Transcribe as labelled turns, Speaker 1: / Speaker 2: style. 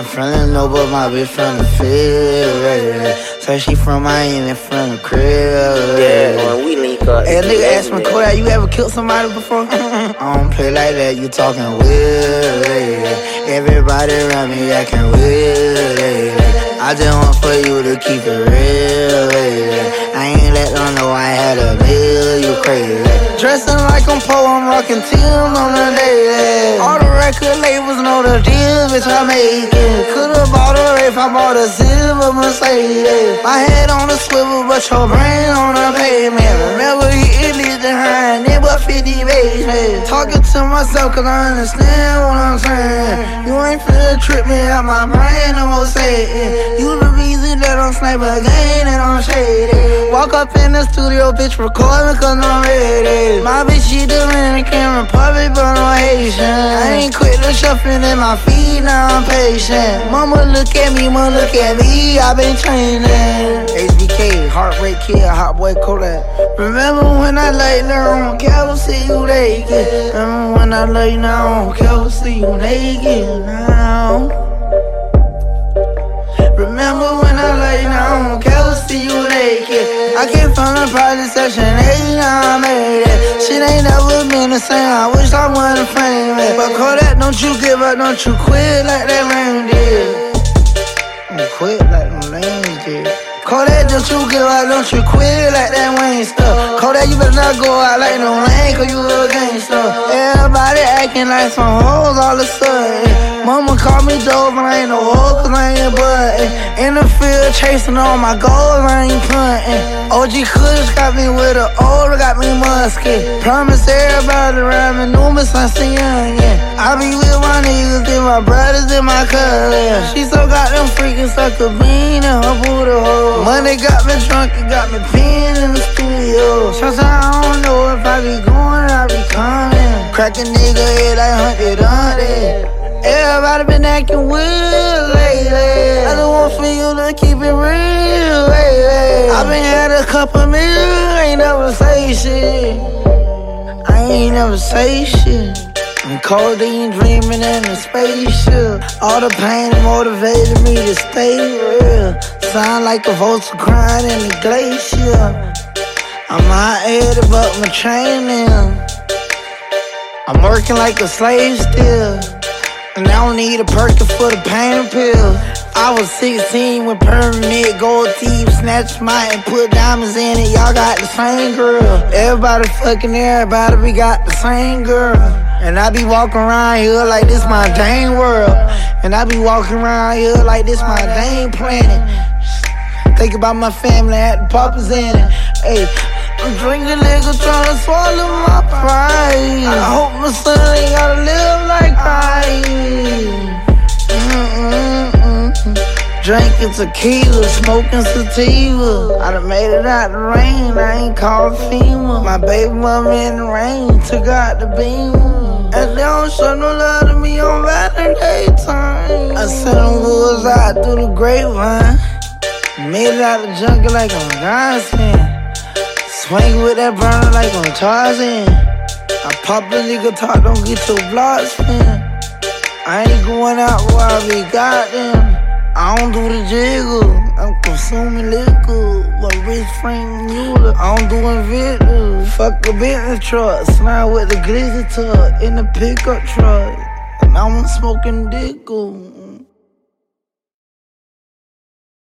Speaker 1: I'm from the no, but my bitch from the field. So she from Miami, from the crib.
Speaker 2: Yeah, man, we link up.
Speaker 1: Hey, nigga asked me, Kodak, you ever killed somebody before? I don't play like that, you talking weird. Everybody around me acting weird. I just want for you to keep it real. I ain't let them know I had a bill, you crazy. Dressing like I'm Poe, I'm rocking Tim on the. The record labels know the deal, bitch, I make it. Could've bought a Wraith, I bought a silver Mercedes. My head on the swivel, but your brain on the pavement. 50 baby. Talking to myself, cause I understand what I'm saying. You ain't finna trip me out my brain, I'm gonna say it. You the reason that I'm sniper again and I'm shady. Walk up in the studio, bitch, recording cause I'm ready. My bitch, she Dominican Republic, but I'm Haitian. I ain't quit the shuffling in my feet, now I'm patient. Mama look at me, mama look at me, i been training. HBK, heart rate kill, hot boy Kodak. Remember when I laid down on Cal, see you naked. Remember when I laid down on Cal, see you naked now. Remember when I lay down on Cal, see you naked. I came from the private section, hey, now I made it. Shit ain't never been the same, I wish I wasn't famous. But Kodak, don't you give up, don't you quit like that rain did. Don't quit like did. Kodak, don't you give up, don't you quit like that Wayne stuff. Kodak, you better not go out like no lane, cause you a gangster. Everybody acting like some hoes all of a sudden. Mama call me dope, but I ain't no hoe, cause I ain't button. In the field, chasing all my goals, I ain't punting. OG Kush got me with a old, got me musket. Promise everybody me, knew me since a young, yeah. I be with my niggas, and my brothers, and my cousins. She so got them freaking sucker bean in her booty. Money got me drunk, it got me peeing in the studio. Sometimes I don't know if I be going, or I be coming. Crack a nigga head like hundred hundred. Everybody been acting weird lately. I just want for you to keep it real lately. I been had a couple million, ain't never say shit. I ain't never say shit. I'm codeine dreaming in a spaceship. All the pain motivated me to stay. Sound like a vulture crying in the glacier. I'm hot headed, but my training. I'm working like a slave still. And I don't need a perky for the pain pill. I was 16 when permanent gold teeth snatched my and put diamonds in it. Y'all got the same girl. Everybody fucking everybody, we got the same girl. And I be walking around here like this my dang world. And I be walking around here like this my dang planet. Think about my family, had the papas in it. Hey, I'm drinking liquor, trying to swallow my pride. I hope my son ain't gotta live like I. Mm-mm-mm. Drinking tequila, smoking sativa. I done made it out the rain, I ain't called FEMA. My baby mama in the rain, took out the beam. And they don't show no love to me on Valentine's time. I sent them wolves out through the grapevine. Made it out the jungle like I'm Godson. Swing with that burner like on Tarzan. I pop a nigga talk, don't get your blood spin. I ain't going out where I be goddamn. I don't do the jiggle. I'm consuming liquor. My wrist frame mule. I'm doing video. Fuck a Bentley truck. Slide with the glizzy tuck in the pickup truck. And I'm smoking dickle.